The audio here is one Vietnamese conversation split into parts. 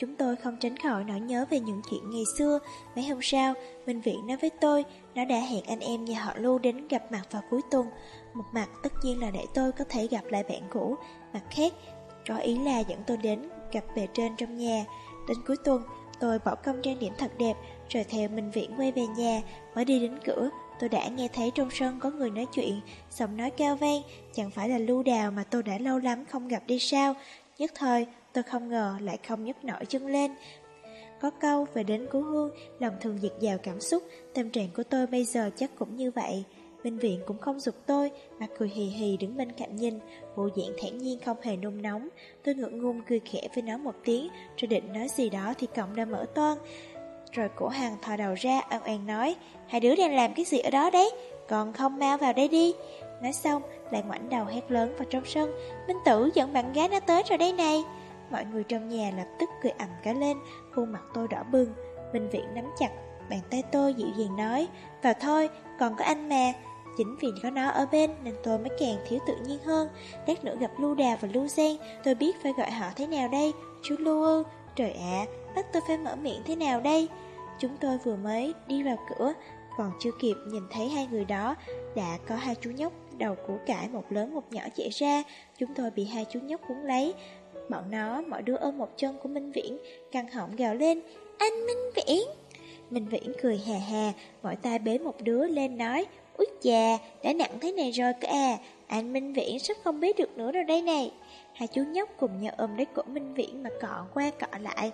chúng tôi không tránh khỏi nỗi nhớ về những chuyện ngày xưa. Mấy hôm sau, Minh Viện nói với tôi, nó đã hẹn anh em nhà họ Lưu đến gặp mặt vào cuối tuần. Một mặt tất nhiên là để tôi có thể gặp lại bạn cũ, mặt khác, có ý là dẫn tôi đến gặp bề trên trong nhà. Đến cuối tuần, tôi bỏ công trang điểm thật đẹp, rồi theo Minh Viện quay về nhà, mới đi đến cửa, tôi đã nghe thấy trong sân có người nói chuyện, giọng nói cao vang, chẳng phải là lưu đào mà tôi đã lâu lắm không gặp đi sao. Nhất thời, tôi không ngờ lại không nhấc nổi chân lên. Có câu về đến cứu hương, lòng thường diệt dào cảm xúc, tâm trạng của tôi bây giờ chắc cũng như vậy. Minh viện cũng không dục tôi, mà cười hì hì đứng bên cạnh nhìn, bộ dạng thản nhiên không hề nôn nóng. Tôi ngượng ngùng cười khẽ với nó một tiếng, rồi định nói gì đó thì cổng đã mở toan. Rồi cổ hàng thò đầu ra, An oan nói, hai đứa đang làm cái gì ở đó đấy, còn không mau vào đây đi. Nói xong, lại ngoảnh đầu hét lớn vào trong sân, Minh Tử dẫn bạn gái nó tới rồi đây này. Mọi người trong nhà lập tức cười ầm cả lên, khuôn mặt tôi đỏ bừng. Minh Viện nắm chặt, bàn tay tôi dịu dàng nói, vào thôi, còn có anh mà. Chính vì có nó ở bên nên tôi mới càng thiếu tự nhiên hơn. Lát nữa gặp Lưu Đà và Lưu Giang, tôi biết phải gọi họ thế nào đây. Chú Lưu ư, trời ạ, bắt tôi phải mở miệng thế nào đây? Chúng tôi vừa mới đi vào cửa, còn chưa kịp nhìn thấy hai người đó, đã có hai chú nhóc đầu của cải một lớn một nhỏ chạy ra. Chúng tôi bị hai chú nhóc cuốn lấy. Bọn nó, mọi đứa ôm một chân của Minh Viễn, căng họng gào lên, anh Minh Viễn! Minh Viễn cười hà hà, mỗi tay bế một đứa lên nói, Úi chà, đã nặng thế này rồi cơ à, anh Minh Viễn sắp không bế được nữa rồi đây này. Hai chú nhóc cùng nhau ôm lấy cổ Minh Viễn mà cọ qua cọ lại.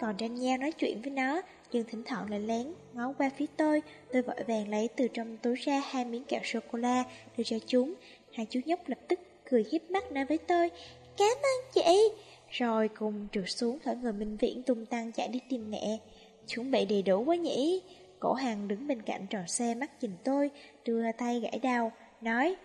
Còn tranh nhau nói chuyện với nó, nhưng thỉnh thoảng lại lén ngó qua phía tôi. Tôi vội vàng lấy từ trong túi ra hai miếng kẹo sô-cô-la đưa cho chúng. Hai chú nhóc lập tức cười hiếp mắt nói với tôi, Cảm ơn chị. Rồi cùng trượt xuống khỏi người Minh Viễn tung tăng chạy đi tìm mẹ. Chuẩn bị đầy đủ quá nhỉ? Cổ hàng đứng bên cạnh tròn xe mắt nhìn tôi, đưa tay gãy đau, nói,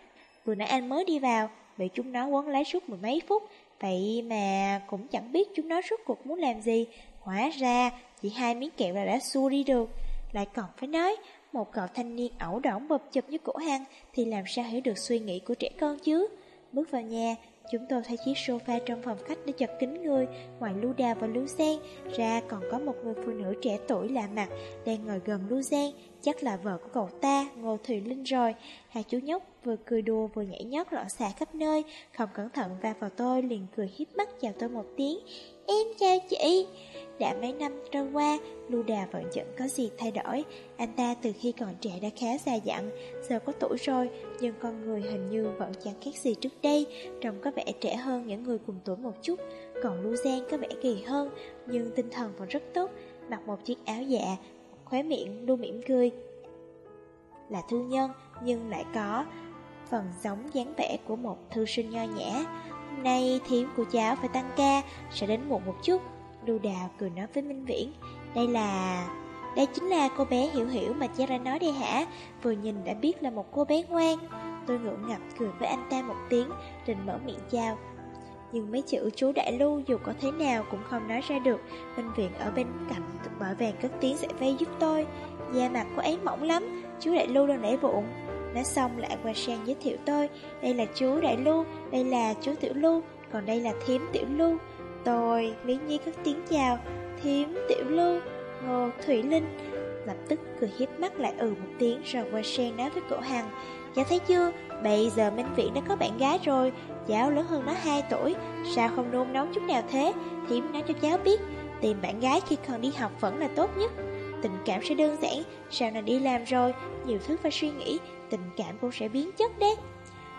vừa nãy anh mới đi vào, bị chúng nó quấn lấy suốt mười mấy phút, vậy mà cũng chẳng biết chúng nó suốt cuộc muốn làm gì. Hóa ra, chỉ hai miếng kẹo là đã xua đi được. Lại còn phải nói, một cậu thanh niên ẩu đỏng bập chụp như cổ hàng thì làm sao hiểu được suy nghĩ của trẻ con chứ. Bước vào nhà, Chúng tôi thấy chiếc sofa trong phòng khách để chật kín người, ngoài Lưu Đào và Lưu sen ra còn có một người phụ nữ trẻ tuổi lạ mặt đang ngồi gần Lưu sen chắc là vợ của cậu ta, Ngô Thùy Linh rồi. Hai chú nhóc vừa cười đùa vừa nhảy nhót loạn xạ khắp nơi, không cẩn thận va vào tôi liền cười hiếp mắt chào tôi một tiếng. Em chào chị. Đã mấy năm trôi qua, Lưu Đà vẫn chẳng có gì thay đổi. Anh ta từ khi còn trẻ đã khá già dặn, giờ có tuổi rồi, nhưng con người hình như vẫn chẳng khác gì trước đây, trông có vẻ trẻ hơn những người cùng tuổi một chút. Còn Lưu Giang có vẻ kỳ hơn, nhưng tinh thần vẫn rất tốt, mặc một chiếc áo dạ, khóe miệng Lưu mỉm cười. Là thương nhân, nhưng lại có phần giống dáng vẻ của một thư sinh nho nhã. Hôm nay thiếm của cháu phải tăng ca, sẽ đến muộn một chút. Lưu Đào cười nói với Minh Viễn Đây là... Đây chính là cô bé hiểu hiểu mà cha ra nói đây hả? Vừa nhìn đã biết là một cô bé ngoan. Tôi ngượng ngập cười với anh ta một tiếng Định mở miệng chào. Nhưng mấy chữ chú Đại Lưu dù có thế nào cũng không nói ra được. Minh Viện ở bên cạnh bởi vàng cất tiếng sẽ vây giúp tôi. Da mặt của ấy mỏng lắm Chú Đại Lưu đang để bụng. Nói xong lại qua sang giới thiệu tôi. Đây là chú Đại Lưu Đây là chú Tiểu Lưu Còn đây là thiếm Tiểu Lưu Tôi, Lý Nhi cất tiếng chào, Thiếm, Tiểu Lưu, Ngô, Thủy Linh. Lập tức cười hiếp mắt lại ừ một tiếng rồi qua sen nói với cổ hằng Cháu thấy chưa, bây giờ Minh Viện đã có bạn gái rồi Cháu lớn hơn nó 2 tuổi, sao không nôn nóng chút nào thế? Thiếm nói cho cháu biết, tìm bạn gái khi còn đi học vẫn là tốt nhất. Tình cảm sẽ đơn giản, sau này đi làm rồi, nhiều thứ phải suy nghĩ, tình cảm cũng sẽ biến chất đấy.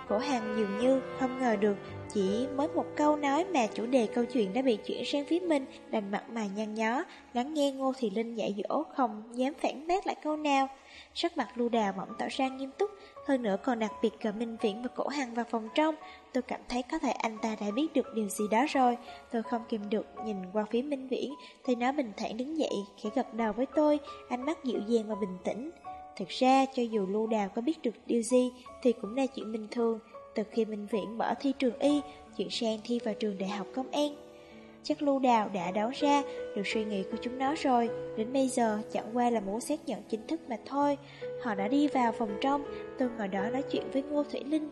Cổ hàng dường như không ngờ được, chỉ mới một câu nói mà chủ đề câu chuyện đã bị chuyển sang phía mình, Đành mặt mày nhăn nhó, Lắng nghe Ngô Thị Linh dạy dỗ, Không dám phản bác lại câu nào. Sắc mặt lưu đào bỗng tỏ ra nghiêm túc, Hơn nữa còn đặc biệt cờ Minh Viễn và cổ hằng vào phòng trong. Tôi cảm thấy có thể anh ta đã biết được điều gì đó rồi. Tôi không kìm được nhìn qua phía Minh Viễn Thì nó bình thản đứng dậy, Khẽ gật đầu với tôi, Ánh mắt dịu dàng và bình tĩnh. Thực ra, cho dù Lưu Đào có biết được điều gì thì cũng là chuyện bình thường. Từ khi Minh Viễn bỏ thi trường y, chuyển sang thi vào trường đại học công an. Chắc Lưu Đào đã đoán ra được suy nghĩ của chúng nó rồi, đến bây giờ chẳng qua là muốn xác nhận chính thức mà thôi. Họ đã đi vào phòng trong, tôi ngồi đó nói chuyện với Ngô Thủy Linh.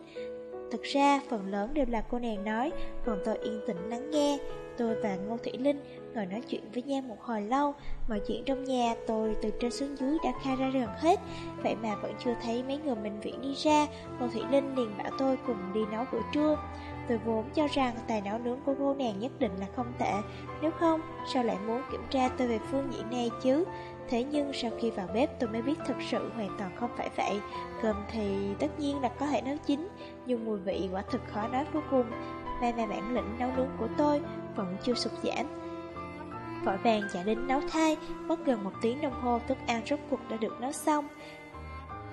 Thực ra, phần lớn đều là cô nàng nói, còn tôi yên tĩnh lắng nghe. Tôi và Ngô Thủy Linh ngồi nói chuyện với nhau một hồi lâu, mọi chuyện trong nhà tôi từ trên xuống dưới đã khai ra gần hết. Vậy mà vẫn chưa thấy mấy người mình viện đi ra, Ngô Thủy Linh liền bảo tôi cùng đi nấu bữa trưa. Tôi vốn cho rằng tài nấu nướng của cô nàng nhất định là không tệ, nếu không, sao lại muốn kiểm tra tôi về phương diện này chứ? Thế nhưng sau khi vào bếp tôi mới biết thực sự hoàn toàn không phải vậy Cơm thì tất nhiên là có thể nấu chín nhưng mùi vị quả thực khó nói vô cùng, May mà bản lĩnh nấu nướng của tôi vẫn chưa sụt giảm. Vội vàng chạy đến nấu thay, Mất gần một tiếng đồng hồ thức ăn rốt cuộc đã được nấu xong.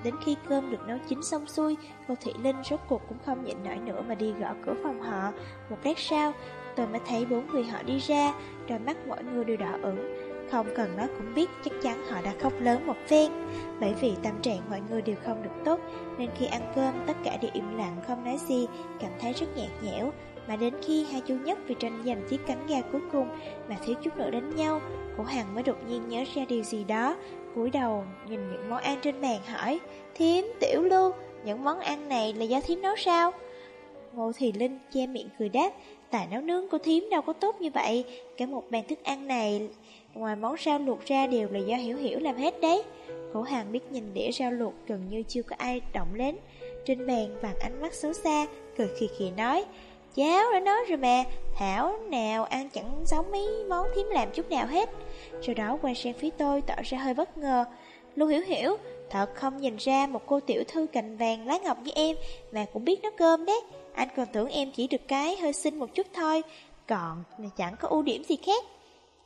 Đến khi cơm được nấu chín xong xuôi Cô Thị Linh rốt cuộc cũng không nhịn nổi nữa Mà đi gõ cửa phòng họ. Một lát sau, tôi mới thấy bốn người họ đi ra, Đôi mắt mỗi người đều đỏ ửng không cần nói cũng biết chắc chắn họ đã khóc lớn một phen Bởi vì tâm trạng mọi người đều không được tốt Nên khi ăn cơm tất cả đều im lặng không nói gì Cảm thấy rất nhạt nhẽo Mà đến khi hai chú nhất vì tranh giành chiếc cánh gà cuối cùng Mà thiếu chút nữa đánh nhau Cổ Hằng mới đột nhiên nhớ ra điều gì đó cúi đầu nhìn những món ăn trên bàn hỏi Thiếm, tiểu lưu, những món ăn này là do thiếm nấu sao? Ngô Thì Linh che miệng cười đáp Tài nấu nướng của thiếm đâu có tốt như vậy Cả một bàn thức ăn này Ngoài món rau luộc ra đều là do Hiểu Hiểu làm hết đấy. Cổ hàng biết nhìn đĩa rau luộc gần như chưa có ai động đến. Trên bàn vàng ánh mắt xấu xa, Cười khì khì nói, Cháu đã nói rồi mà, Thảo nào ăn chẳng giống mấy món thím làm chút nào hết. Sau đó quay sang phía tôi tỏ ra hơi bất ngờ. Lưu Hiểu Hiểu, Thật không nhìn ra một cô tiểu thư cành vàng lá ngọc như em Mà cũng biết nấu cơm đấy. Anh còn tưởng em chỉ được cái hơi xinh một chút thôi, Còn chẳng có ưu điểm gì khác.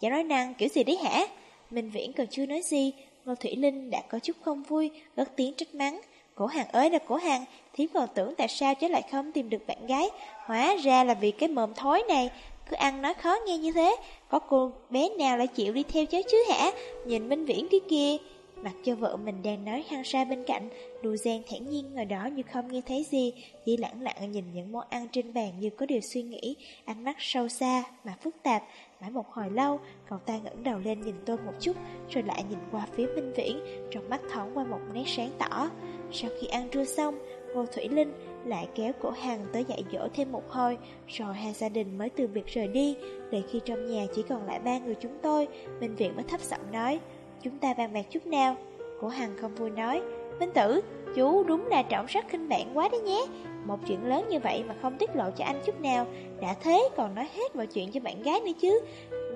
Chả nói năng kiểu gì đấy hả? Minh Viễn còn chưa nói gì, Ngô Thủy Linh đã có chút không vui, gất tiếng trách mắng. Cổ hàng ơi là cổ hàng, thiếp còn tưởng tại sao chứ lại không tìm được bạn gái. Hóa ra là vì cái mồm thối này, cứ ăn nói khó nghe như thế. Có cô bé nào lại chịu đi theo cháu chứ hả? Nhìn Minh Viễn kia kia. Mặc cho vợ mình đang nói hăng sa bên cạnh, Đu Giang thản nhiên ngồi đó như không nghe thấy gì, chỉ lặng lặng nhìn những món ăn trên bàn như có điều suy nghĩ, ánh mắt sâu xa mà phức tạp. Mãi một hồi lâu, cậu ta ngẩng đầu lên nhìn tôi một chút, rồi lại nhìn qua phía Minh Viễn, trong mắt thoáng qua một nét sáng tỏ. Sau khi ăn trưa xong, Ngô Thủy Linh lại kéo cổ hàng tới dạy dỗ thêm một hồi, rồi hai gia đình mới từ biệt rời đi. Để khi trong nhà chỉ còn lại ba người chúng tôi, Minh Viễn mới thấp giọng nói, chúng ta bàn bạc chút nào. Cổ hàng không vui nói, Minh Tử, chú đúng là trọng sắc khinh mạng quá đấy nhé. Một chuyện lớn như vậy mà không tiết lộ cho anh chút nào. Đã thế còn nói hết mọi chuyện cho bạn gái nữa chứ.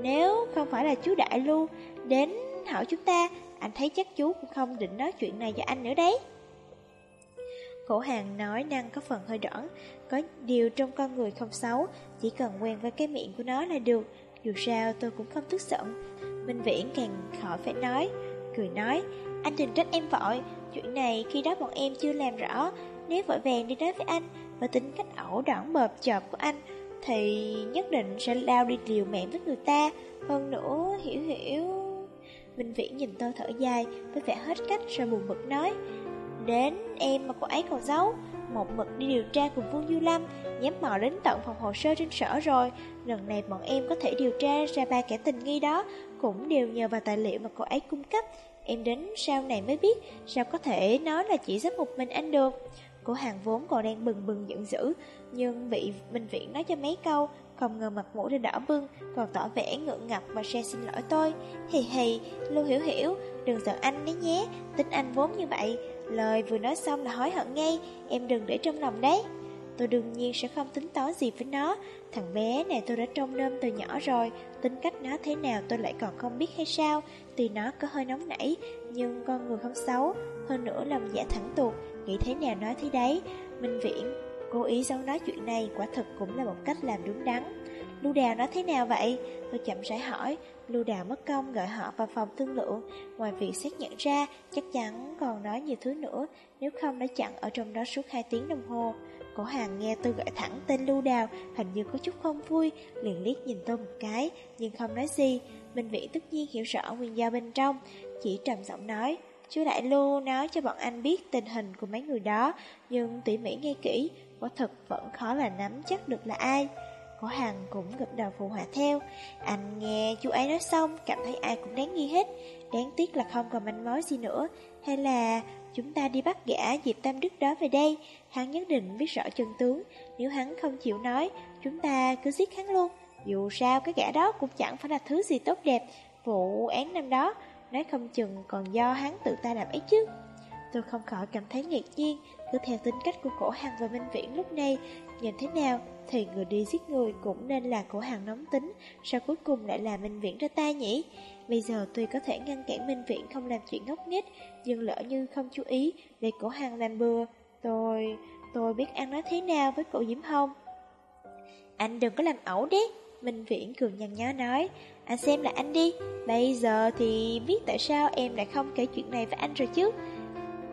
Nếu không phải là chú Đại Lưu Đến hỏi chúng ta, Anh thấy chắc chú cũng không định nói chuyện này cho anh nữa đấy. Khổ hàng nói năng có phần hơi đỏn Có điều trong con người không xấu, Chỉ cần quen với cái miệng của nó là được. Dù sao tôi cũng không tức giận. Minh Viễn càng khỏi phải nói. Cười nói, Anh đừng trách em vội, Chuyện này khi đó bọn em chưa làm rõ. Nếu vội vàng đi nói với anh Và tính cách ẩu đỏng bợp chợp của anh, Thì nhất định sẽ lao đi liều mạng với người ta. Hơn nữa, hiểu hiểu. Minh Viễn nhìn tôi thở dài Với vẻ hết cách rồi buồn bực nói, Đến em mà cô ấy còn giấu một mực đi điều tra cùng Vương Du Lâm Nhắm mò đến tận phòng hồ sơ trên sở rồi. Lần này bọn em có thể điều tra ra ba kẻ tình nghi đó Cũng đều nhờ vào tài liệu mà cô ấy cung cấp. Em đến sau này mới biết Sao có thể nói là chỉ giúp một mình anh được. Cô hàng vốn còn đang bừng bừng giận dữ Nhưng bị Minh Viễn nói cho mấy câu Không ngờ mặt mũi đã đỏ bưng Còn tỏ vẻ ngượng ngập và xe xin lỗi tôi. Hì hì, Lưu Hiểu Hiểu Đừng giận anh đấy nhé Tính anh vốn như vậy. Lời vừa nói xong là hối hận ngay, Em đừng để trong lòng đấy. Tôi đương nhiên sẽ không tính toán gì với nó. Thằng bé này tôi đã trông nơm từ nhỏ rồi, Tính cách nó thế nào tôi lại còn không biết hay sao. Tuy nó có hơi nóng nảy, Nhưng con người không xấu, Hơn nữa lòng dạ thẳng tuột, Nghĩ thế nào nói thế đấy. Minh Viễn, Cố ý giấu nói chuyện này quả thật cũng là một cách làm đúng đắn. Lưu Đào nói thế nào vậy? Tôi chậm rãi hỏi. Lưu Đào mất công gọi họ vào phòng thương lượng. Ngoài việc xác nhận ra Chắc chắn còn nói nhiều thứ nữa. Nếu không đã chặn ở trong đó suốt 2 tiếng đồng hồ. Cổ hàng nghe tôi gọi thẳng tên Lưu Đào Hình như có chút không vui Liền liếc nhìn tôi một cái Nhưng không nói gì. Minh Vĩ tất nhiên hiểu rõ nguyên do bên trong Chỉ trầm giọng nói Chú Đại Lưu nói cho bọn anh biết tình hình của mấy người đó, nhưng tỉ mỉ nghe kỹ, quả thật vẫn khó là nắm chắc được là ai. Cổ Hằng cũng gật đầu phụ họa theo. Anh nghe chú ấy nói xong, cảm thấy ai cũng đáng nghi hết. Đáng tiếc là không còn manh mối gì nữa. Hay là chúng ta đi bắt gã Diệp Tam Đức đó về đây. Hắn nhất định biết rõ chân tướng. Nếu hắn không chịu nói, chúng ta cứ giết hắn luôn. Dù sao cái gã đó cũng chẳng phải là thứ gì tốt đẹp. Vụ án năm đó, nói không chừng còn do hắn tự ta làm ấy chứ. Tôi không khỏi cảm thấy ngạc nhiên, cứ theo tính cách của cổ hàng và minh viễn lúc này, nhìn thế nào thì người đi giết người cũng nên là cổ hàng nóng tính, sao cuối cùng lại là minh viễn ra tay nhỉ? Bây giờ tuy có thể ngăn cản minh viễn không làm chuyện ngốc nghếch, nhưng lỡ như không chú ý để cổ hàng làm bừa, tôi... tôi biết ăn nói thế nào với cậu Diễm Hồng. Anh đừng có làm ẩu đấy, Minh Viễn cường nhăn nhó nói, anh xem là anh đi, bây giờ thì biết tại sao em lại không kể chuyện này với anh rồi chứ.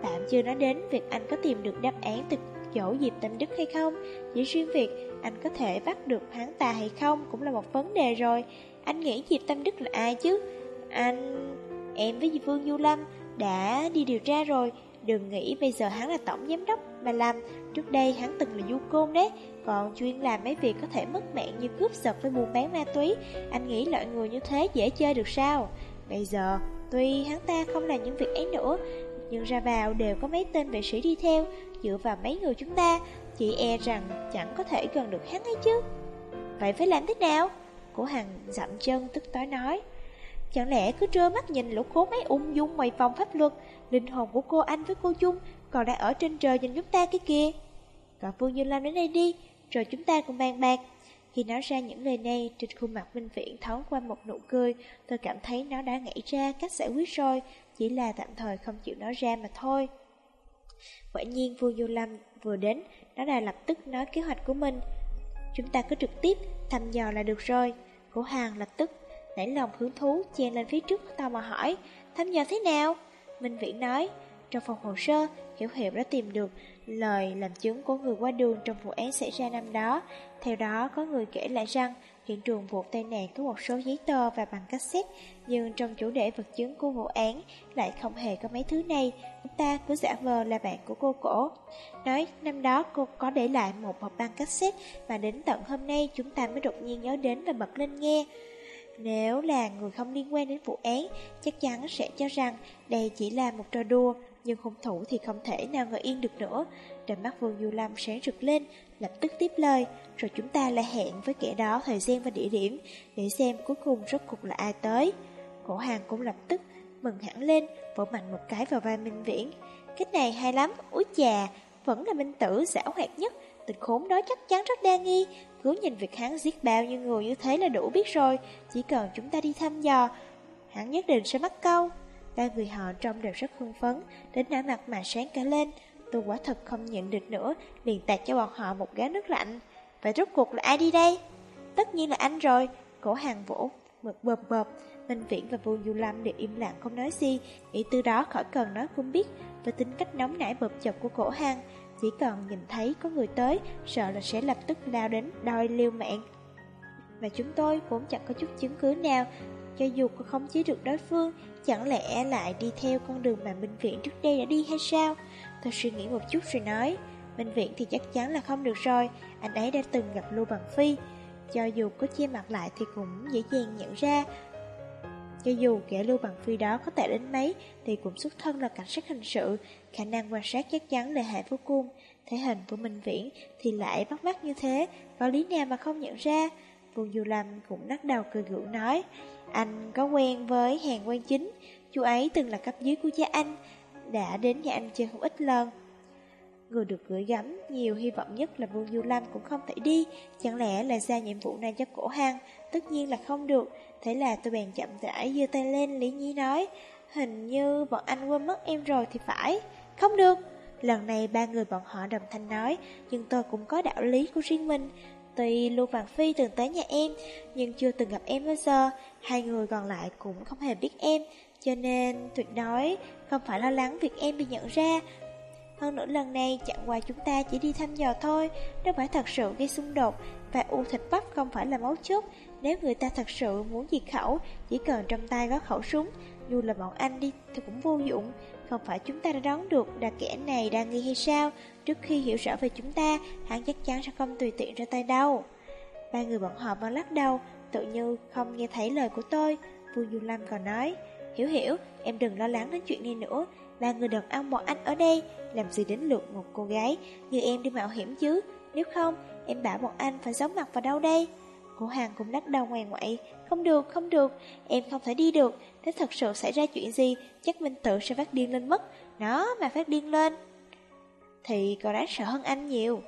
Tạm chưa nói đến việc anh có tìm được đáp án từ chỗ Diệp Tâm Đức hay không? Chỉ riêng việc anh có thể bắt được hắn ta hay không cũng là một vấn đề rồi. Anh nghĩ Diệp Tâm Đức là ai chứ? Anh... Em với Vương Du Lâm đã đi điều tra rồi. Đừng nghĩ bây giờ hắn là tổng giám đốc mà làm. Trước đây hắn từng là du côn đấy, Còn chuyên làm mấy việc có thể mất mạng như cướp giật với buôn bán ma túy. Anh nghĩ loại người như thế dễ chơi được sao? Bây giờ, tuy hắn ta không làm những việc ấy nữa nhưng ra vào đều có mấy tên vệ sĩ đi theo, dựa vào mấy người chúng ta, chỉ e rằng chẳng có thể gần được hắn ấy chứ. Vậy phải làm thế nào? Cổ Hằng dậm chân tức tối nói. Chẳng lẽ cứ trơ mắt nhìn lũ khố mấy ung dung ngoài phòng pháp luật, linh hồn của cô anh với cô Chung còn đang ở trên trời nhìn chúng ta cái kia. Cậu Vương Như Lam đến đây đi, rồi chúng ta cùng bàn bạc. Khi nói ra những lời này, trên khuôn mặt Minh Viễn thoáng qua một nụ cười, tôi cảm thấy nó đã nghĩ ra cách giải quyết rồi, chỉ là tạm thời không chịu nói ra mà thôi. Quả nhiên vua Du Lâm vừa đến, nó đã lập tức nói kế hoạch của mình. Chúng ta cứ trực tiếp thăm dò là được rồi. Cổ hàng lập tức nảy lòng hứng thú chen lên phía trước tao mà hỏi, thăm dò thế nào? Minh Viễn nói, trong phòng hồ sơ, Hiểu Hiểu đã tìm được lời làm chứng của người qua đường trong vụ án xảy ra năm đó. Theo đó, có người kể lại rằng hiện trường vụ tai nạn có một số giấy tờ và bằng cassette, nhưng trong chủ đề vật chứng của vụ án lại không hề có mấy thứ này. Chúng ta cứ giả vờ là bạn của cô cổ. Nói năm đó cô có để lại một hộp băng cassette mà đến tận hôm nay chúng ta mới đột nhiên nhớ đến và bật lên nghe. Nếu là người không liên quan đến vụ án, chắc chắn sẽ cho rằng đây chỉ là một trò đùa, nhưng hung thủ thì không thể nào ngồi yên được nữa. Đôi mắt Vương Du Lâm sáng rực lên, lập tức tiếp lời, rồi chúng ta lại hẹn với kẻ đó thời gian và địa điểm, để xem cuối cùng rốt cuộc là ai tới. Cổ hàng cũng lập tức mừng hẳn lên, vỗ mạnh một cái vào vai Minh Viễn. Cách này hay lắm, úi chà, vẫn là minh tử giả hoạt nhất, tình khốn đó chắc chắn rất đa nghi, cứ nhìn việc hắn giết bao nhiêu người như thế là đủ biết rồi, chỉ cần chúng ta đi thăm dò, hắn nhất định sẽ mắc câu. Ba người họ trông đều rất hưng phấn, đến nã mặt mà sáng cả lên. Tôi quả thật không nhận được nữa, liền tạt cho bọn họ một gáo nước lạnh. Vậy rốt cuộc là ai đi đây? Tất nhiên là anh rồi, cổ hàng vỗ, mực bợp bợp. Minh Viễn và Vương Du Lâm đều im lặng không nói gì, nghĩ từ đó khỏi cần nói cũng biết về tính cách nóng nảy bợp chọc của cổ hàng. Chỉ cần nhìn thấy có người tới, sợ là sẽ lập tức lao đến đòi liêu mạng. Và chúng tôi vốn chẳng có chút chứng cứ nào, cho dù có không chế được đối phương, chẳng lẽ lại đi theo con đường mà Minh Viện trước đây đã đi hay sao? Tôi suy nghĩ một chút rồi nói, bệnh Viện thì chắc chắn là không được rồi, anh ấy đã từng gặp Lưu Bằng Phi. Cho dù có che mặt lại thì cũng dễ dàng nhận ra. Cho dù kẻ Lưu Bằng Phi đó có tệ đến mấy Thì cũng xuất thân là cảnh sát hình sự Khả năng quan sát chắc chắn là hệ vô cùng. Thể hình của Minh Viễn Thì lại bắt mắt như thế Có lý nào mà không nhận ra? Vương Du Lâm cũng lắc đầu cười gượng nói Anh có quen với hàng quan chính Chú ấy từng là cấp dưới của cha anh. Đã đến nhà anh chơi không ít lần. Người được gửi gắm nhiều hy vọng nhất là Vương Du Lâm cũng không thể đi. Chẳng lẽ là ra nhiệm vụ này cho cổ hang Tất nhiên là không được. Thế là tôi bèn chậm rãi giơ tay lên, Lý Nhi nói, Hình như bọn anh quên mất em rồi thì phải. Không được. Lần này ba người bọn họ đồng thanh nói, Nhưng tôi cũng có đạo lý của riêng mình. Tuy Lưu Vàng Phi từng tới nhà em, Nhưng chưa từng gặp em bao giờ. Hai người còn lại cũng không hề biết em. Cho nên tuyệt đối không phải lo lắng việc em bị nhận ra. Hơn nữa lần này, chẳng qua chúng ta chỉ đi thăm dò thôi, Đâu phải thật sự gây xung đột Và u thịt bắp không phải là mấu chốt. Nếu người ta thật sự muốn diệt khẩu, Chỉ cần trong tay có khẩu súng, Dù là bọn anh đi thì cũng vô dụng. Không phải chúng ta đã đoán được là kẻ này đang nghi hay sao. Trước khi hiểu rõ về chúng ta, Hắn chắc chắn sẽ không tùy tiện ra tay đâu. Ba người bọn họ vẫn lắc đầu, Tự như không nghe thấy lời của tôi Vua Du Lâm còn nói. Hiểu hiểu, em đừng lo lắng đến chuyện này nữa. Ba người đàn ông bọn anh ở đây Làm gì đến lượt một cô gái Như em đi mạo hiểm chứ? Nếu không, em bảo bọn anh phải giấu mặt vào đâu đây? Cô hàng cũng lắc đầu ngoài ngoại. Không được, không được Em không thể đi được. Nếu thật sự xảy ra chuyện gì Chắc Minh Tự sẽ phát điên lên mất. Nó mà phát điên lên. Thì còn đáng sợ hơn anh nhiều.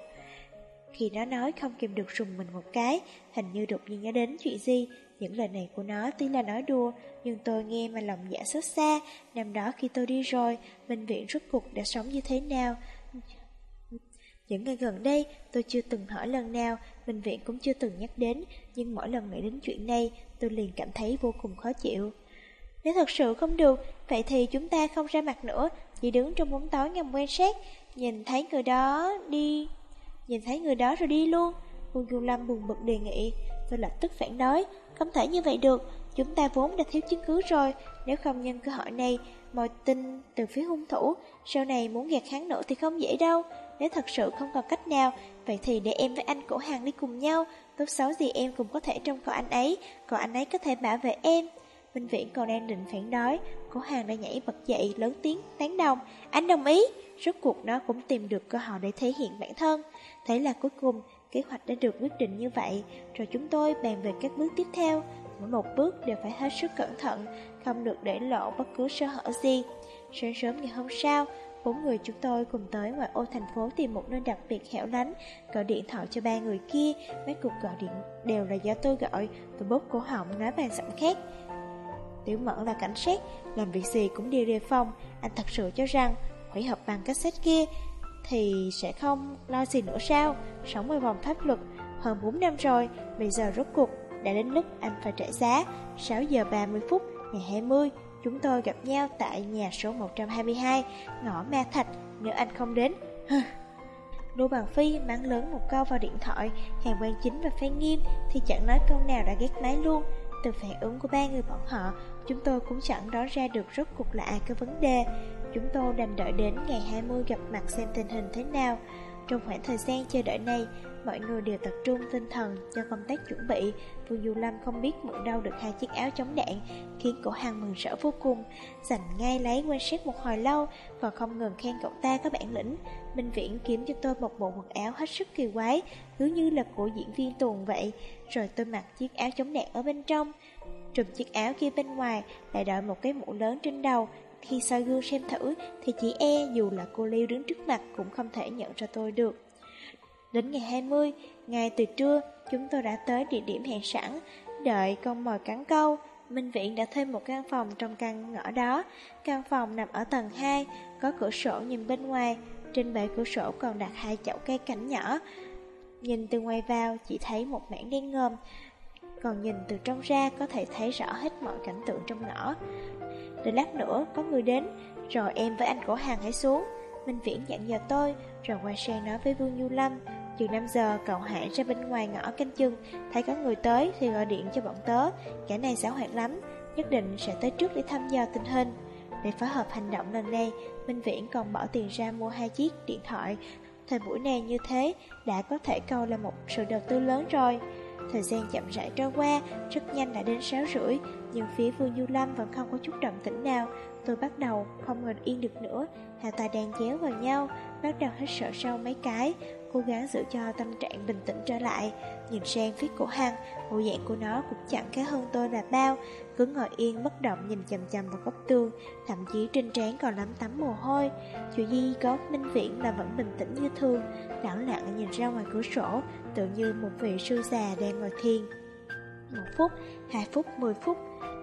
Khi nó nói không kìm được rùng mình một cái Hình như đột nhiên nhớ đến chuyện gì những lời này của nó tuy là nói đùa Nhưng tôi nghe mà lòng dạ xót xa Năm đó khi tôi đi rồi Bệnh viện rốt cuộc đã sống như thế nào những ngày gần đây, tôi chưa từng hỏi lần nào, bệnh viện cũng chưa từng nhắc đến, nhưng mỗi lần nghĩ đến chuyện này, tôi liền cảm thấy vô cùng khó chịu. Nếu thật sự không được, vậy thì chúng ta không ra mặt nữa, chỉ đứng trong bóng tối ngầm quan sát, nhìn thấy người đó đi... Nhìn thấy người đó rồi đi luôn. quân Du Lâm buồn bực đề nghị, tôi lập tức phản đối, không thể như vậy được, chúng ta vốn đã thiếu chứng cứ rồi, nếu không nhân cơ hội này, mọi tin từ phía hung thủ, sau này muốn gạt hắn nữa thì không dễ đâu. Nếu thật sự không còn cách nào, vậy thì để em với anh cổ hàng đi cùng nhau, tốt xấu gì em cũng có thể trông coi anh ấy, còn anh ấy có thể bảo vệ em. Minh Viễn còn đang định phản đối, cổ hàng đã nhảy bật dậy lớn tiếng tán đồng, anh đồng ý. Rốt cuộc nó cũng tìm được cơ hội để thể hiện bản thân. Thế là cuối cùng, kế hoạch đã được quyết định như vậy, rồi chúng tôi bàn về các bước tiếp theo. Mỗi một bước đều phải hết sức cẩn thận, không được để lộ bất cứ sơ hở gì. Sáng sớm ngày hôm sau, Bốn người chúng tôi cùng tới ngoài ô thành phố tìm một nơi đặc biệt hẻo lánh, gọi điện thoại cho ba người kia. Mấy cuộc gọi điện đều là do tôi gọi, tôi bóp cổ họng nói bằng giọng khác. Tiểu Mẫn là cảnh sát, làm việc gì cũng đều đề phòng. Anh thật sự cho rằng hủy hợp bằng cassette kia thì sẽ không lo gì nữa sao? Sống ngoài vòng pháp luật hơn 4 năm rồi, bây giờ rốt cuộc đã đến lúc anh phải trả giá. 6 giờ 30 phút ngày 20, Chúng tôi gặp nhau tại nhà số 122, ngõ Ma Thạch, nếu anh không đến. Lưu Bằng Phi mắng lớn một câu vào điện thoại, Hàng quan chính và Phan Nghiêm thì chẳng nói câu nào đã ghét máy luôn. Từ phản ứng của ba người bọn họ, chúng tôi cũng chẳng đoán ra được rốt cuộc là ai có vấn đề. Chúng tôi đành đợi đến ngày 20 gặp mặt xem tình hình thế nào. Trong khoảng thời gian chờ đợi này, mọi người đều tập trung tinh thần cho công tác chuẩn bị. Vương Du Lâm không biết mượn đâu được hai chiếc áo chống đạn, khiến cổ hàng mừng rỡ vô cùng. Dành ngay lấy quan sát một hồi lâu và không ngừng khen cậu ta có bản lĩnh. Minh Viễn kiếm cho tôi một bộ quần áo hết sức kỳ quái, cứ như là của diễn viên tuồng vậy. Rồi tôi mặc chiếc áo chống đạn ở bên trong. Trùm chiếc áo kia bên ngoài lại đội một cái mũ lớn trên đầu khi Sagu gương xem thử thì chỉ e dù là cô Liêu đứng trước mặt cũng không thể nhận ra tôi được. Đến ngày 20, ngày từ trưa, chúng tôi đã tới địa điểm hẹn sẵn, đợi con mồi cắn câu. Minh Viện đã thuê một căn phòng trong căn ngõ đó. Căn phòng nằm ở tầng 2, có cửa sổ nhìn bên ngoài. Trên bệ cửa sổ còn đặt hai chậu cây cảnh nhỏ. Nhìn từ ngoài vào chỉ thấy một mảng đen ngòm, còn nhìn từ trong ra có thể thấy rõ hết mọi cảnh tượng trong ngõ. rồi lát nữa có người đến, rồi em với anh cổ hàng hãy xuống. Minh Viễn dặn dò tôi, rồi quay sang nói với Vương Du Lâm, Chừng 5 giờ cậu hãy ra bên ngoài ngõ canh chừng. Thấy có người tới thì gọi điện cho bọn tớ. Kẻ này xảo hoạt lắm Nhất định sẽ tới trước để thăm dò tình hình. Để phối hợp hành động lần này Minh Viễn còn bỏ tiền ra mua hai chiếc điện thoại. Thời buổi này như thế Đã có thể coi là một sự đầu tư lớn rồi. Thời gian chậm rãi trôi qua, Rất nhanh đã đến 6 rưỡi, Nhưng phía Vương Du Lâm vẫn không có chút động tĩnh nào. Tôi bắt đầu không ngồi yên được nữa, Hai tay đang chéo vào nhau, Bắt đầu hết sợ sâu mấy cái cố gắng giữ cho tâm trạng bình tĩnh trở lại. Nhìn sang phía cổ hăng, bộ dạng của nó cũng chẳng khá hơn tôi là bao, cứ ngồi yên bất động nhìn chầm chầm vào góc tường, thậm chí trên trán còn lắm tắm mồ hôi. Chú Di có minh viễn là vẫn bình tĩnh như thường, lặng lặng nhìn ra ngoài cửa sổ, tự như một vị sư già đang ngồi thiền. Một phút, hai phút, mười phút,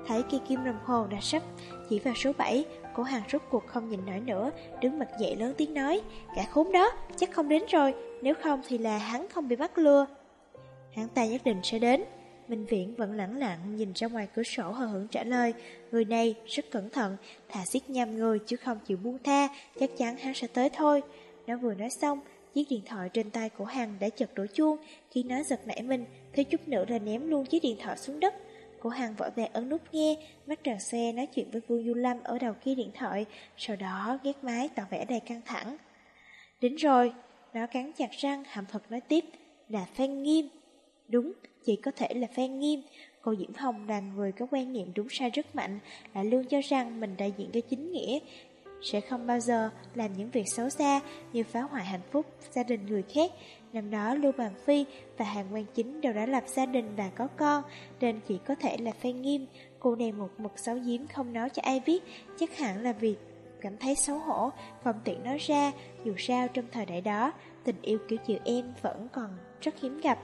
thấy cây kim đồng hồ đã sắp chỉ vào số 7, Cổ hàng rút cuộc không nhìn nổi nữa Đứng mặt dậy lớn tiếng nói Cả khốn đó chắc không đến rồi Nếu không thì là hắn không bị bắt lừa. Hắn ta nhất định sẽ đến. Minh Viễn vẫn lẳng lặng nhìn ra ngoài cửa sổ hờ hững trả lời Người này rất cẩn thận Thả xiết nhằm người chứ không chịu buông tha Chắc chắn hắn sẽ tới thôi. Nó vừa nói xong Chiếc điện thoại trên tay của Hằng đã chật đổ chuông. Khi nó giật nảy mình Thiếu chút nữa là ném luôn chiếc điện thoại xuống đất. Cổ Hằng vội vàng ấn nút nghe, mắt tràn xe nói chuyện với Vương Du Lâm ở đầu kia điện thoại, sau đó ghét máy tỏ vẻ đầy căng thẳng. Đến rồi, nó cắn chặt răng, hàm thật nói tiếp, là Phan Nghiêm. Đúng, chỉ có thể là Phan Nghiêm. Cô Diễm Hồng là người có quan niệm đúng sai rất mạnh, lại luôn cho rằng mình đại diện cho chính nghĩa, sẽ không bao giờ làm những việc xấu xa như phá hoại hạnh phúc gia đình người khác. Năm đó Lưu Bàn Phi và Hàng Quan Chính đều đã lập gia đình và có con, nên chỉ có thể là Phan Nghiêm. Cô này một mực xấu giếm không nói cho ai biết, chắc hẳn là vì cảm thấy xấu hổ, không tiện nói ra. Dù sao trong thời đại đó, tình yêu kiểu chiều em vẫn còn rất hiếm gặp.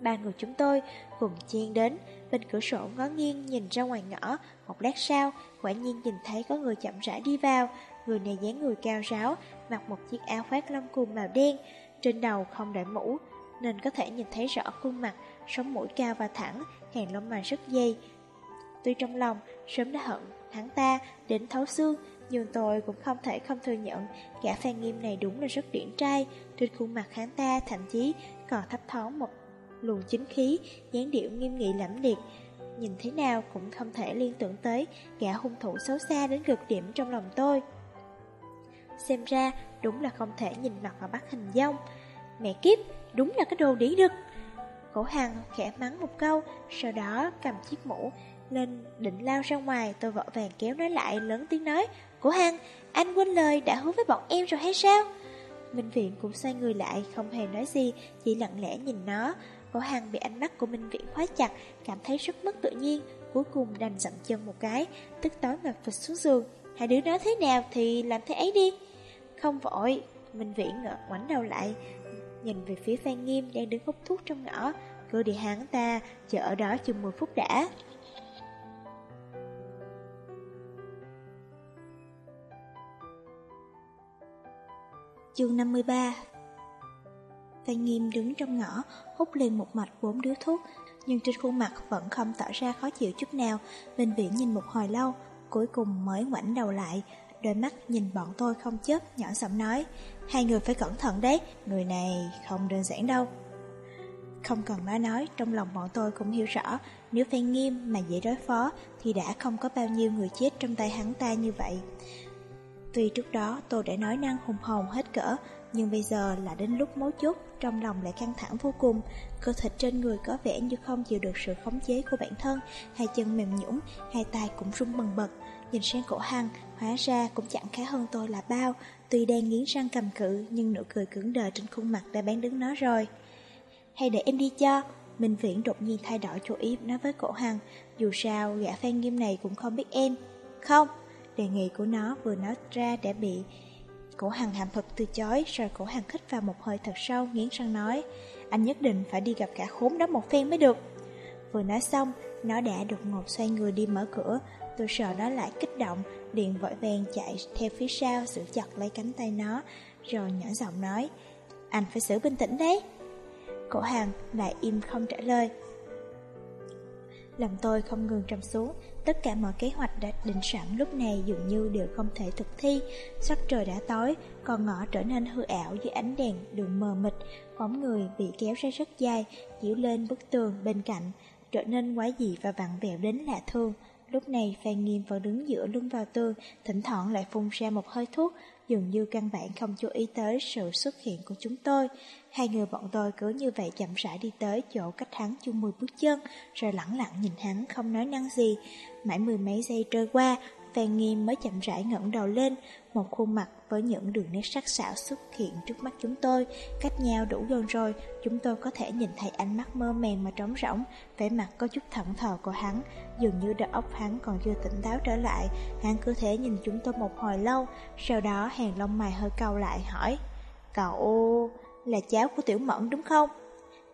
Ba người chúng tôi cùng chen đến, bên cửa sổ ngó nghiêng nhìn ra ngoài ngõ, một lát sau, quả nhiên nhìn thấy có người chậm rãi đi vào, người này dáng người cao ráo, mặc một chiếc áo khoác lông cùm màu đen, trên đầu không đội mũ, nên có thể nhìn thấy rõ khuôn mặt, sống mũi cao và thẳng, hàng lông mày rất dày. Tuy trong lòng sớm đã hận hắn ta đến thấu xương, nhưng tôi cũng không thể không thừa nhận gã phan nghiêm này đúng là rất điển trai, trên khuôn mặt hắn ta thậm chí còn thấp thoáng một luồng chính khí, dáng điệu nghiêm nghị lẫm liệt. Nhìn thế nào cũng không thể liên tưởng tới gã hung thủ xấu xa đến cực điểm trong lòng tôi. Xem ra đúng là không thể nhìn mặt và bắt hình dong. Mẹ kiếp, đúng là cái đồ đĩ đực. Cổ Hằng khẽ mắng một câu, sau đó cầm chiếc mũ lên định lao ra ngoài, tôi vội vàng kéo nó lại, lớn tiếng nói, Cổ Hằng, anh quên lời đã hứa với bọn em rồi hay sao? Minh Viện cũng xoay người lại, không hề nói gì, chỉ lặng lẽ nhìn nó. Cổ Hằng bị ánh mắt của Minh Viện khóa chặt, cảm thấy rất mất tự nhiên, cuối cùng đành dậm chân một cái, tức tối ngập phịch xuống giường. Hai đứa nói thế nào thì làm thế ấy đi. Không vội, Minh Viễn ngợt ngoảnh đầu lại, nhìn về phía Phan Nghiêm đang đứng hút thuốc trong ngõ, cứ để hắn ta, chờ ở đó chừng 10 phút đã. Chương 53 Phan Nghiêm đứng trong ngõ, hút lên một mạch bốn điếu thuốc, nhưng trên khuôn mặt vẫn không tỏ ra khó chịu chút nào. Minh Viễn nhìn một hồi lâu, cuối cùng mới ngoảnh đầu lại, đôi mắt nhìn bọn tôi không chớp, nhỏ giọng nói, hai người phải cẩn thận đấy, người này không đơn giản đâu. Không cần nói nói, trong lòng bọn tôi cũng hiểu rõ, nếu Phan Nghiêm mà dễ đối phó thì đã không có bao nhiêu người chết trong tay hắn ta như vậy. Tuy trước đó tôi đã nói năng hùng hồn hết cỡ, nhưng bây giờ là đến lúc mấu chốt, trong lòng lại căng thẳng vô cùng. Cơ thịt trên người có vẻ như không chịu được sự khống chế của bản thân, hai chân mềm nhũn, hai tay cũng run bần bật. Nhìn sang cổ hăng, hóa ra cũng chẳng khá hơn tôi là bao. Tuy đang nghiến răng cầm cự, nhưng nụ cười cứng đờ trên khuôn mặt đã bán đứng nó rồi. Hay để em đi cho, Minh Viễn đột nhiên thay đổi chủ ý nói với cổ hằng, dù sao gã phan nghiêm này cũng không biết em. Không, đề nghị của nó vừa nói ra đã bị cổ hằng hàm thuật từ chối, rồi cổ hằng khích vào một hơi thật sâu, nghiến răng nói, anh nhất định phải đi gặp cả khốn đó một phen mới được. Vừa nói xong, nó đã đột ngột xoay người đi mở cửa, tôi sợ nó lại kích động, liền vội vàng chạy theo phía sau, giữ chặt lấy cánh tay nó, rồi nhỏ giọng nói, anh phải giữ bình tĩnh đấy. Cổ hàng lại im không trả lời. Lòng tôi không ngừng trầm xuống, tất cả mọi kế hoạch đã định sẵn lúc này dường như đều không thể thực thi. Sắc trời đã tối, con ngõ trở nên hư ảo dưới ánh đèn đường mờ mịt, bóng người bị kéo ra rất dài, chiếu lên bức tường bên cạnh, trở nên quái dị và vặn vẹo đến lạ thương. Lúc này Phan Nghiêm vẫn đứng giữa lưng vào tường, thỉnh thoảng lại phun ra một hơi thuốc, dường như căn bản không chú ý tới sự xuất hiện của chúng tôi. Hai người bọn tôi cứ như vậy chậm rãi đi tới chỗ cách hắn chung mười bước chân, rồi lẳng lặng nhìn hắn không nói năng gì. Mãi mười mấy giây trôi qua, Phan Nghiêm mới chậm rãi ngẩng đầu lên, một khuôn mặt với những đường nét sắc sảo xuất hiện trước mắt chúng tôi. Cách nhau đủ gần rồi, chúng tôi có thể nhìn thấy ánh mắt mơ màng mà trống rỗng, vẻ mặt có chút thẫn thờ của hắn. Dường như đầu óc hắn còn chưa tỉnh táo trở lại, hắn cứ thế nhìn chúng tôi một hồi lâu, sau đó hàng lông mày hơi cau lại hỏi, Cậu là cháu của Tiểu Mẫn đúng không?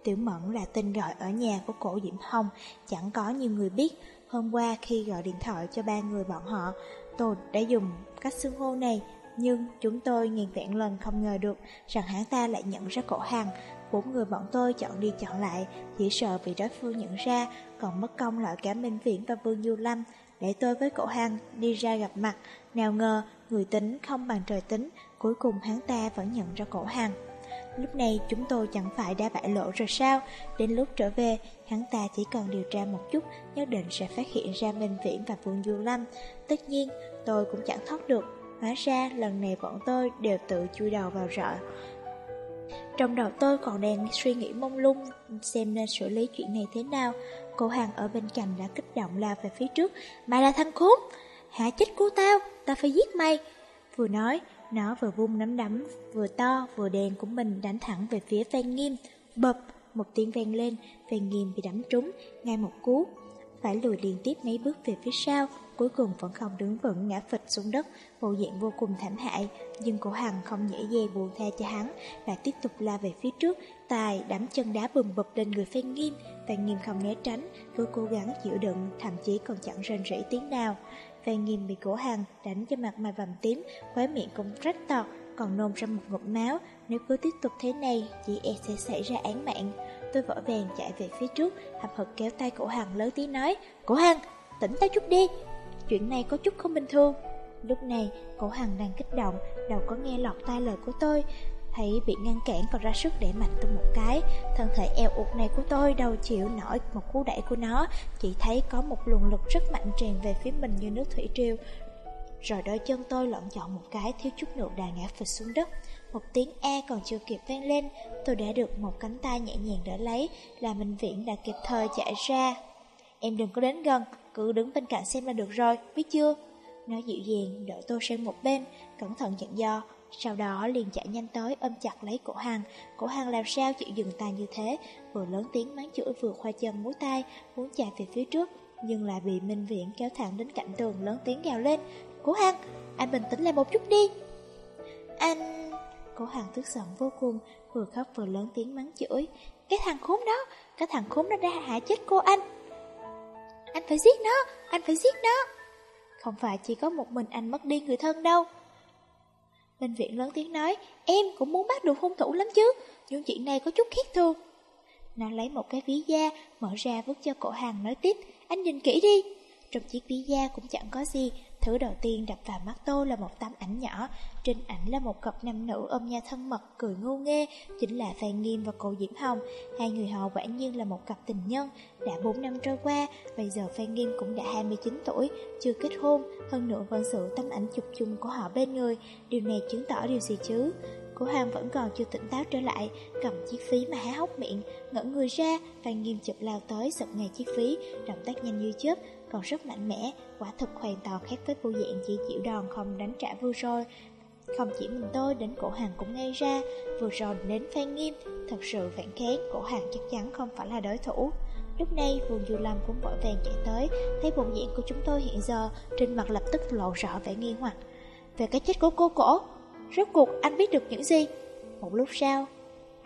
Tiểu Mẫn là tên gọi ở nhà của cổ Diễm Hồng, chẳng có nhiều người biết. Hôm qua khi gọi điện thoại cho ba người bọn họ, tôi đã dùng cách xưng hô này, nhưng chúng tôi nghìn vẹn lần không ngờ được rằng hắn ta lại nhận ra cổ hằng. Bốn người bọn tôi chọn đi chọn lại, chỉ sợ vì đối phương nhận ra, còn mất công lại cả Minh Viễn và Vương Du Lâm, để tôi với cổ hằng đi ra gặp mặt. Nào ngờ, người tính không bằng trời tính, cuối cùng hắn ta vẫn nhận ra cổ hằng. Lúc này chúng tôi chẳng phải đã bại lộ rồi sao? Đến lúc trở về, Hắn ta chỉ cần điều tra một chút, Nhất định sẽ phát hiện ra Minh Viễn và Vương Du Lâm. Tất nhiên, tôi cũng chẳng thoát được. Hóa ra, lần này bọn tôi đều tự chui đầu vào rợ. Trong đầu tôi còn đang suy nghĩ mông lung, Xem nên xử lý chuyện này thế nào. Cô hàng ở bên cạnh đã kích động lao về phía trước. Mày là thằng khốn! Hạ chết cô tao? Ta phải giết mày! Vừa nói nó vừa vung nắm đấm Vừa to vừa đèn của mình đánh thẳng về phía Phan Nghiêm. Bập! Một tiếng vang lên Phan Nghiêm bị đấm trúng Ngay một cú. Phải lùi liên tiếp mấy bước về phía sau cuối cùng vẫn không đứng vững ngã phịch xuống đất, bộ dạng vô cùng thảm hại, nhưng cổ hằng không dễ dàng buồn tha cho hắn, lại tiếp tục la về phía trước, tài đấm chân đá bùm bập lên người Phan Nghiêm, Phan Nghiêm không né tránh, cứ cố gắng chịu đựng, thậm chí còn chẳng rên rỉ tiếng nào và Nghiêm bị cổ hằng đánh cho mặt mày vầm tím, khóe miệng cũng rách tọt, còn nôn ra một ngụm máu, nếu cứ tiếp tục thế này, chị e sẽ xảy ra án mạng. Tôi vội vàng chạy về phía trước, hập hực kéo tay cổ hằng lớn tiếng nói, cổ hằng, tỉnh táo chút đi, Chuyện này có chút không bình thường. Lúc này cổ hằng đang kích động Đâu có nghe lọt tai lời của tôi. Thấy bị ngăn cản còn ra sức để mạnh tôi một cái Thân thể eo ụt này của tôi đâu chịu nổi một cú đẩy của nó Chỉ thấy có một luồng lực rất mạnh tràn về phía mình như nước thủy triều Rồi đôi chân tôi lộn chọn một cái thiếu chút nữa đà ngã phịch xuống đất Một tiếng E còn chưa kịp vang lên Tôi đã được một cánh tay nhẹ nhàng đỡ lấy Là Minh Viễn đã kịp thời chạy ra Em đừng có đến gần cứ đứng bên cạnh xem là được rồi, biết chưa? Nó dịu dàng đỡ tôi sang một bên, cẩn thận dặn dò. Sau đó liền chạy nhanh tới ôm chặt lấy cổ hàng. Cổ hàng làm sao chịu dừng tay như thế? Vừa lớn tiếng mắng chửi vừa khoa chân múa tay Muốn chạy về phía trước Nhưng lại bị Minh Viễn kéo thẳng đến cạnh tường lớn tiếng gào lên. Cổ hàng, anh bình tĩnh lại một chút đi. Anh... Cổ hàng tức giận vô cùng Vừa khóc vừa lớn tiếng mắng chửi. Cái thằng khốn đó Cái thằng khốn đó đã hại chết cô anh. Anh phải giết nó, anh phải giết nó. Không phải chỉ có một mình anh mất đi người thân đâu. Bệnh viện lớn tiếng nói, em cũng muốn bắt được hung thủ lắm chứ, nhưng chuyện này có chút khác thường. Nó lấy một cái ví da, mở ra vứt cho cổ hàng nói tiếp, anh nhìn kỹ đi. Trong chiếc ví da cũng chẳng có gì, Thứ đầu tiên đập vào mắt tôi là một tấm ảnh nhỏ. Trên ảnh là một cặp nam nữ ôm nhau thân mật, cười ngu nghê, Chính là Phan Nghiêm và cô Diễm Hồng. Hai người họ quả nhiên là một cặp tình nhân. Đã 4 năm trôi qua, Bây giờ Phan Nghiêm cũng đã 29 tuổi, Chưa kết hôn. Hơn nữa vẫn sự tấm ảnh chụp chung của họ bên người. Điều này chứng tỏ điều gì chứ? Cô Hoàng vẫn còn chưa tỉnh táo trở lại, Cầm chiếc phí mà há hốc miệng, Ngỡ người ra. Phan Nghiêm chụp lao tới, giật ngay chiếc phí Động tác nhanh như chớp còn rất mạnh mẽ, quả thực hoàn toàn khác với bộ dạng chỉ chịu đòn không đánh trả vừa rồi. Không chỉ mình tôi đến cổ hàng cũng ngay ra, vừa rồi đến Phan Nghiêm, thật sự phản kháng, cổ hàng chắc chắn không phải là đối thủ. Lúc này, vườn Du Lâm cũng vội vàng chạy tới, thấy bộ diện của chúng tôi hiện giờ, trên mặt lập tức lộ rõ vẻ nghi hoặc. Về cái chết của cô cổ, rốt cuộc anh biết được những gì? Một lúc sau,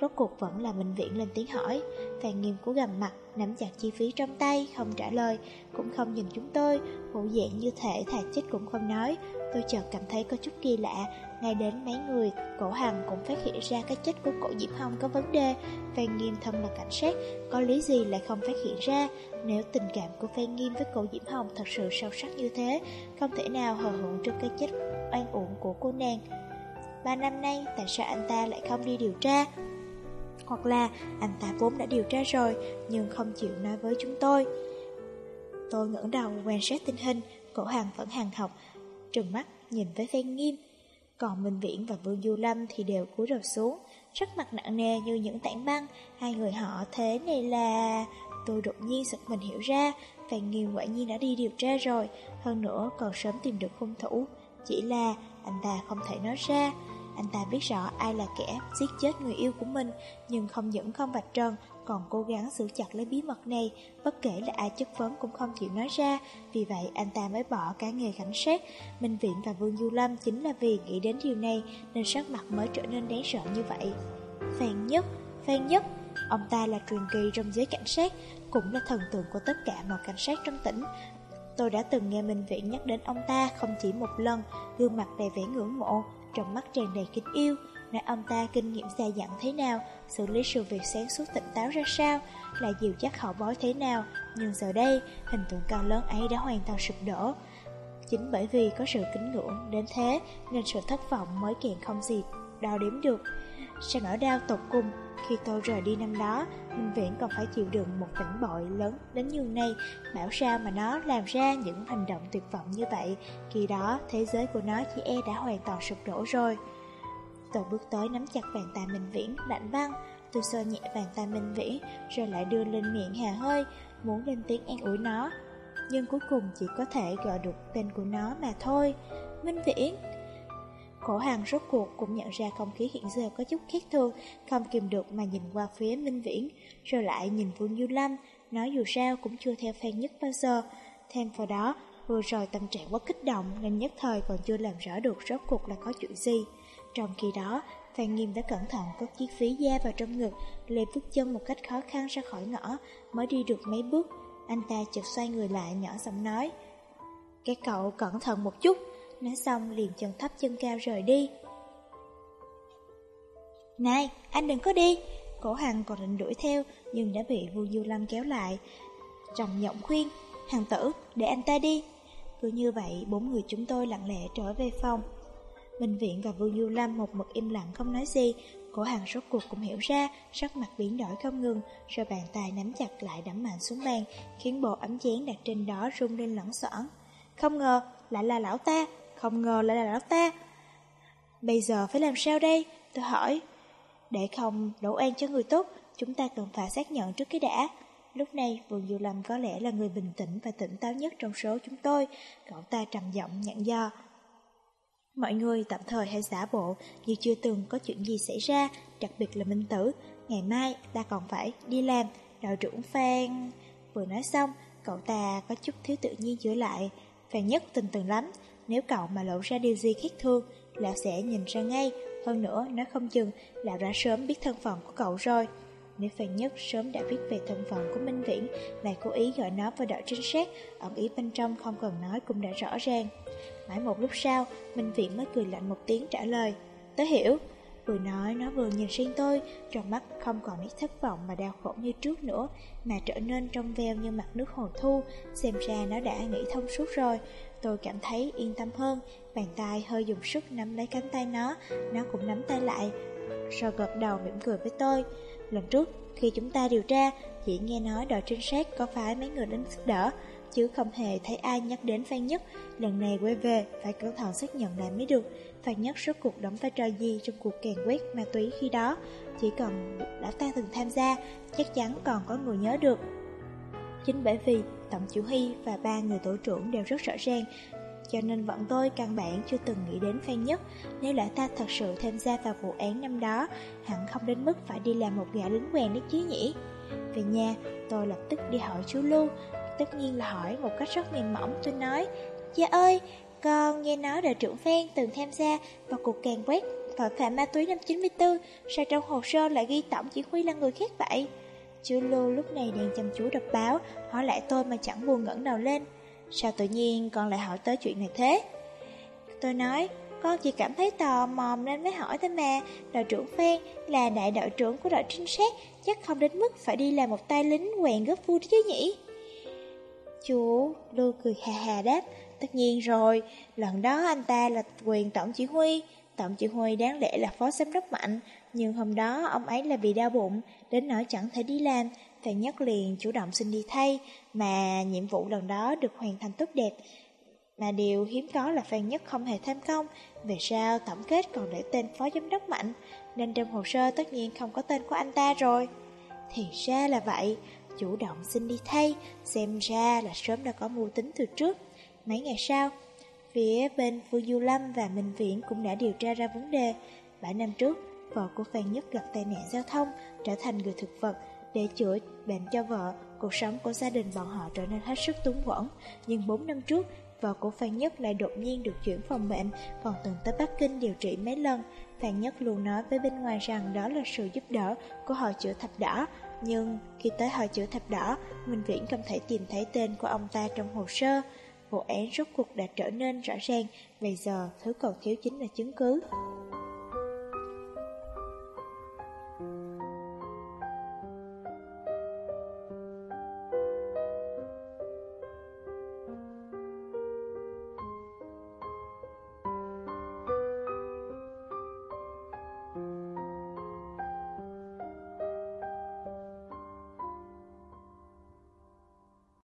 rốt cuộc vẫn là bệnh Viện lên tiếng hỏi, Phan Nghiêm của gầm mặt, nắm chặt chi phí trong tay, không trả lời, cũng không nhìn chúng tôi, bộ dạng như thể thà chết cũng không nói. Tôi chợt cảm thấy có chút kỳ lạ, ngay đến mấy người, cổ hằng cũng phát hiện ra cái chết của cổ Diễm Hồng có vấn đề. Phan Nghiêm thân là cảnh sát, có lý gì lại không phát hiện ra? Nếu tình cảm của Phan Nghiêm với cổ Diễm Hồng thật sự sâu sắc như thế, không thể nào hờ hững trước cái chết oan uổng của cô nàng. Ba năm nay, tại sao anh ta lại không đi điều tra? Hoặc là anh ta vốn đã điều tra rồi, Nhưng không chịu nói với chúng tôi. Tôi ngẩng đầu quan sát tình hình, Cổ hàng vẫn hàng học, Trừng mắt nhìn với phen nghiêm. Còn Minh Viễn và Vương Du Lâm thì đều cúi đầu xuống rất mặt nặng nề như những tảng băng. Hai người họ thế này là... Tôi đột nhiên giật mình hiểu ra Phan Nghiêm quả nhiên đã đi điều tra rồi. Hơn nữa còn sớm tìm được hung thủ, Chỉ là anh ta không thể nói ra anh ta biết rõ ai là kẻ giết chết người yêu của mình, nhưng không những không vạch trần, còn cố gắng giữ chặt lấy bí mật này, bất kể là ai chất vấn cũng không chịu nói ra. Vì vậy, anh ta mới bỏ cả nghề cảnh sát. Minh Viện và Vương Du Lâm chính là vì nghĩ đến điều này, nên sắc mặt mới trở nên đáng sợ như vậy. Phan Nhất, Phan Nhất, ông ta là truyền kỳ trong giới cảnh sát, cũng là thần tượng của tất cả mọi cảnh sát trong tỉnh. Tôi đã từng nghe Minh Viện nhắc đến ông ta không chỉ một lần, gương mặt đầy vẻ ngưỡng mộ, trong mắt tràn đầy kính yêu, nói ông ta kinh nghiệm dài dặn thế nào, xử lý sự việc sáng suốt tỉnh táo ra sao, là dìu dắt họ bói thế nào, nhưng giờ đây, hình tượng cao lớn ấy đã hoàn toàn sụp đổ. Chính bởi vì có sự kính ngưỡng đến thế, nên sự thất vọng mới kèn không gì đo đếm được. Sao nỗi đau tột cùng khi tôi rời đi năm đó, Minh Viễn còn phải chịu đựng một tỉnh bội lớn đến nhường này Bảo sao mà nó làm ra những hành động tuyệt vọng như vậy? Khi đó, thế giới của nó chỉ e đã hoàn toàn sụp đổ rồi. Tôi bước tới nắm chặt bàn tay Minh Viễn, lạnh băng. Tôi sơ nhẹ bàn tay Minh Viễn, Rồi lại đưa lên miệng hà hơi, Muốn lên tiếng an ủi nó. Nhưng cuối cùng chỉ có thể gọi được tên của nó mà thôi. Minh Viễn! Khổ hàng rốt cuộc cũng nhận ra không khí hiện giờ có chút khác thường, Không kìm được mà nhìn qua phía Minh Viễn. Rồi lại nhìn Vương Du Lâm, Nói dù sao cũng chưa theo fan nhất bao giờ. Thêm vào đó, Vừa rồi tâm trạng quá kích động Nên nhất thời còn chưa làm rõ được rốt cuộc là có chuyện gì. Trong khi đó, Phan Nghiêm đã cẩn thận cất chiếc phí da vào trong ngực, Lê bước chân một cách khó khăn ra khỏi ngõ, Mới đi được mấy bước. Anh ta chợt xoay người lại nhỏ giọng nói, Các cậu cẩn thận một chút. Nói xong liền chân thấp chân cao rời đi. Này, anh đừng có đi. Cổ Hằng còn định đuổi theo Nhưng đã bị Vu Du Lâm kéo lại. Trầm giọng khuyên Hằng tử, để anh ta đi. Cứ như vậy, bốn người chúng tôi lặng lẽ trở về phòng. Minh Viện và vương Du Lâm một mực im lặng không nói gì. Cổ Hằng rốt cuộc cũng hiểu ra Sắc mặt biến đổi không ngừng Rồi bàn tay nắm chặt lại đắm mạnh xuống bàn Khiến bộ ấm chén đặt trên đó rung lên lẫn xoảng. Không ngờ lại là lão ta không ngờ lại là lão ta. Bây giờ phải làm sao đây? Tôi hỏi. Để không đổ an cho người tốt, Chúng ta cần phải xác nhận trước cái đã. Lúc này, Vương Du Lâm có lẽ là người bình tĩnh và tỉnh táo nhất trong số chúng tôi. Cậu ta trầm giọng nhận do Mọi người tạm thời hãy giả bộ như chưa từng có chuyện gì xảy ra, Đặc biệt là Minh Tử. Ngày mai, ta còn phải đi làm. Đạo trưởng Phan. Vừa nói xong, Cậu ta có chút thiếu tự nhiên chữa lại. Phan nhất tình từng lắm nếu cậu mà lộ ra điều gì khác thường, lão sẽ nhìn ra ngay. Hơn nữa, nó không chừng, lão đã sớm biết thân phận của cậu rồi. Nếu Phan Nhất sớm đã biết về thân phận của Minh Viễn, lại cố ý gọi nó vào đội trinh sát, ẩn ý bên trong không cần nói cũng đã rõ ràng. Mãi một lúc sau, Minh Viễn mới cười lạnh một tiếng trả lời. Tớ hiểu. Vừa nói nó vừa nhìn sang tôi, trong mắt không còn nét thất vọng mà đau khổ như trước nữa, mà trở nên trong veo như mặt nước hồ thu, xem ra nó đã nghĩ thông suốt rồi. Tôi cảm thấy yên tâm hơn, bàn tay hơi dùng sức nắm lấy cánh tay nó, nó cũng nắm tay lại, rồi gật đầu mỉm cười với tôi. Lần trước, khi chúng ta điều tra, chỉ nghe nói đội trinh sát có phải mấy người đến giúp đỡ, chứ không hề thấy ai nhắc đến Phan Nhất. Lần này quay về, phải cẩn thận xác nhận lại mới được và Nhất rốt cuộc đóng vai trò gì trong cuộc càn quét ma túy khi đó. Chỉ cần đã ta từng tham gia, chắc chắn còn có người nhớ được. Chính bởi vì Tổng Chủ Hy và ba người tổ trưởng đều rất rõ ràng cho nên bọn tôi căn bản chưa từng nghĩ đến Phan Nhất Nếu lã ta thật sự tham gia vào vụ án năm đó Hẳn không đến mức phải đi làm một gã lính quèn đấy chứ nhỉ Về nhà, tôi lập tức đi hỏi chú Lưu Tất nhiên là hỏi một cách rất mềm mỏng Tôi nói Cha ơi, con nghe nói đội trưởng Phan từng tham gia vào cuộc càn quét tội phạm ma túy năm 94 Sao trong hồ sơ lại ghi tổng chỉ huy là người khác vậy? Chú Lưu lúc này đang chăm chú đọc báo, Hỏi lại tôi mà chẳng buồn ngẩng đầu lên. Sao tự nhiên con lại hỏi tới chuyện này thế? Tôi nói, Con chỉ cảm thấy tò mò nên mới hỏi thôi mà. Đội trưởng Phan là đại đội trưởng của đội trinh sát, Chắc không đến mức phải đi làm một tay lính quèn gấp vui chứ nhỉ? Chú Lưu cười hà hà đáp Tất nhiên rồi, Lần đó anh ta là quyền tổng chỉ huy. Tổng chỉ huy đáng lẽ là phó giám đốc mạnh, Nhưng hôm đó ông ấy là bị đau bụng, Đến nỗi chẳng thể đi làm phải Nhất liền chủ động xin đi thay, Mà nhiệm vụ lần đó được hoàn thành tốt đẹp. Mà điều hiếm có là Phan Nhất không hề tham công, Về sau tổng kết còn để tên phó giám đốc mạnh, Nên trong hồ sơ tất nhiên không có tên của anh ta rồi. Thì ra là vậy, Chủ động xin đi thay, Xem ra là sớm đã có mưu tính từ trước. Mấy ngày sau Phía bên Phương Du Lâm và Minh Viễn cũng đã điều tra ra vấn đề. Bảy năm trước, vợ của Phan Nhất gặp tai nạn giao thông, trở thành người thực vật. Để chữa bệnh cho vợ, cuộc sống của gia đình bọn họ trở nên hết sức túng quẫn. Nhưng bốn năm trước, vợ của Phan Nhất lại đột nhiên được chuyển phòng bệnh, còn từng tới Bắc Kinh điều trị mấy lần. Phan Nhất luôn nói với bên ngoài rằng đó là sự giúp đỡ của họ chữa thập đỏ. Nhưng khi tới hội chữa thập đỏ, Minh Viễn không thể tìm thấy tên của ông ta trong hồ sơ vụ án rốt cuộc đã trở nên rõ ràng, bây giờ thứ còn thiếu chính là chứng cứ.